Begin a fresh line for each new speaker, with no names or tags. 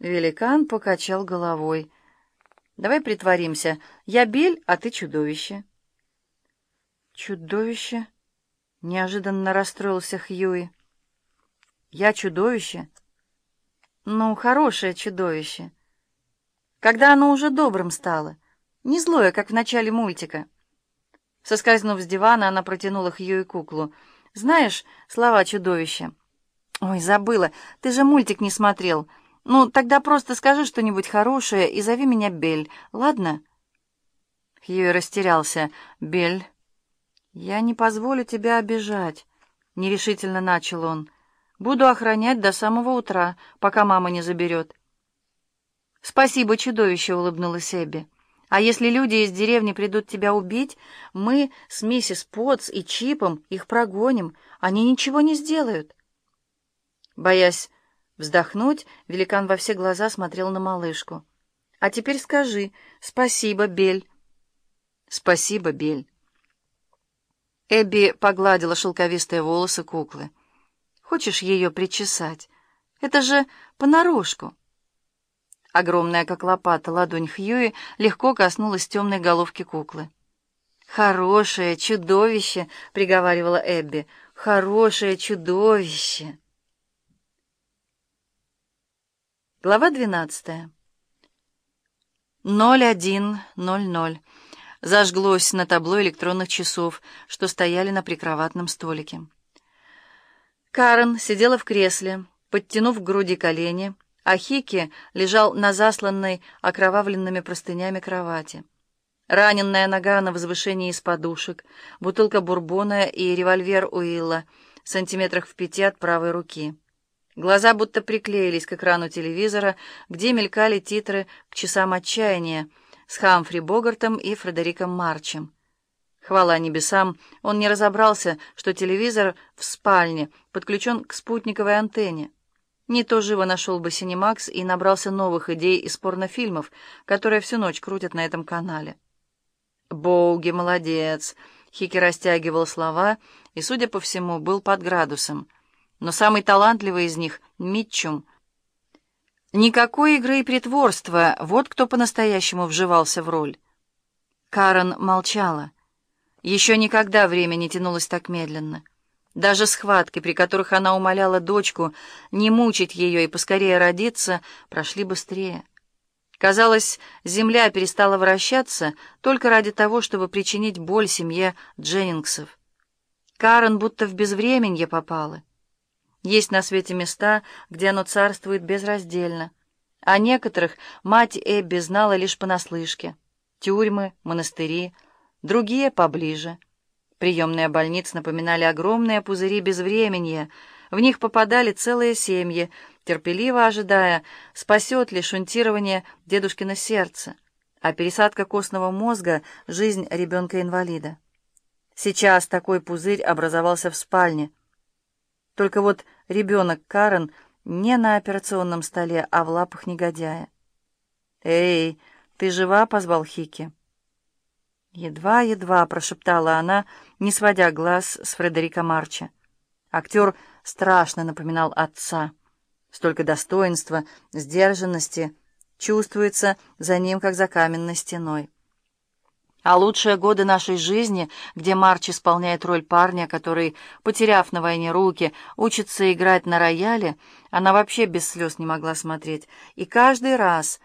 Великан покачал головой. «Давай притворимся. Я Бель, а ты чудовище». «Чудовище?» — неожиданно расстроился Хьюи. «Я чудовище?» «Ну, хорошее чудовище. Когда оно уже добрым стало. Не злое, как в начале мультика». Соскользнув с дивана, она протянула Хьюи куклу. «Знаешь слова чудовища?» «Ой, забыла. Ты же мультик не смотрел. Ну, тогда просто скажи что-нибудь хорошее и зови меня Бель, ладно?» Хьюи растерялся. «Бель, я не позволю тебя обижать», — нерешительно начал он. «Буду охранять до самого утра, пока мама не заберет». «Спасибо, чудовище», — улыбнулась Эбби. «А если люди из деревни придут тебя убить, мы с миссис Потс и Чипом их прогоним. Они ничего не сделают». Боясь Вздохнуть, великан во все глаза смотрел на малышку. «А теперь скажи «Спасибо, Бель». «Спасибо, Бель». Эбби погладила шелковистые волосы куклы. «Хочешь ее причесать? Это же понарошку». Огромная, как лопата, ладонь Хьюи легко коснулась темной головки куклы. «Хорошее чудовище!» — приговаривала Эбби. «Хорошее чудовище!» Глава 12. 01.00. Зажглось на табло электронных часов, что стояли на прикроватном столике. Карен сидела в кресле, подтянув к груди колени, а Хики лежал на засланной окровавленными простынями кровати. Раненная нога на возвышении из подушек, бутылка бурбона и револьвер Уилла, сантиметрах в пяти от правой руки. Глаза будто приклеились к экрану телевизора, где мелькали титры к часам отчаяния с Хамфри Богартом и Фредериком Марчем. Хвала небесам, он не разобрался, что телевизор в спальне подключен к спутниковой антенне. Не то живо нашел бы Синемакс и набрался новых идей из порнофильмов, которые всю ночь крутят на этом канале. «Боуги, молодец!» Хики растягивал слова и, судя по всему, был под градусом — но самый талантливый из них — Митчум. Никакой игры и притворства, вот кто по-настоящему вживался в роль. Карен молчала. Еще никогда время не тянулось так медленно. Даже схватки, при которых она умоляла дочку не мучить ее и поскорее родиться, прошли быстрее. Казалось, земля перестала вращаться только ради того, чтобы причинить боль семье Дженнингсов. Карен будто в безвременье попала. Есть на свете места, где оно царствует безраздельно. А некоторых мать Эбби знала лишь понаслышке. Тюрьмы, монастыри, другие поближе. Приемные больницы напоминали огромные пузыри безвременья. В них попадали целые семьи, терпеливо ожидая, спасет ли шунтирование дедушкино сердце, а пересадка костного мозга — жизнь ребенка-инвалида. Сейчас такой пузырь образовался в спальне — только вот ребенок Карен не на операционном столе, а в лапах негодяя. «Эй, ты жива?» — позвал Хики. Едва-едва прошептала она, не сводя глаз с Фредерика Марча. Актер страшно напоминал отца. Столько достоинства, сдержанности чувствуется за ним, как за каменной стеной. А лучшие годы нашей жизни, где Марч исполняет роль парня, который, потеряв на войне руки, учится играть на рояле, она вообще без слез не могла смотреть. И каждый раз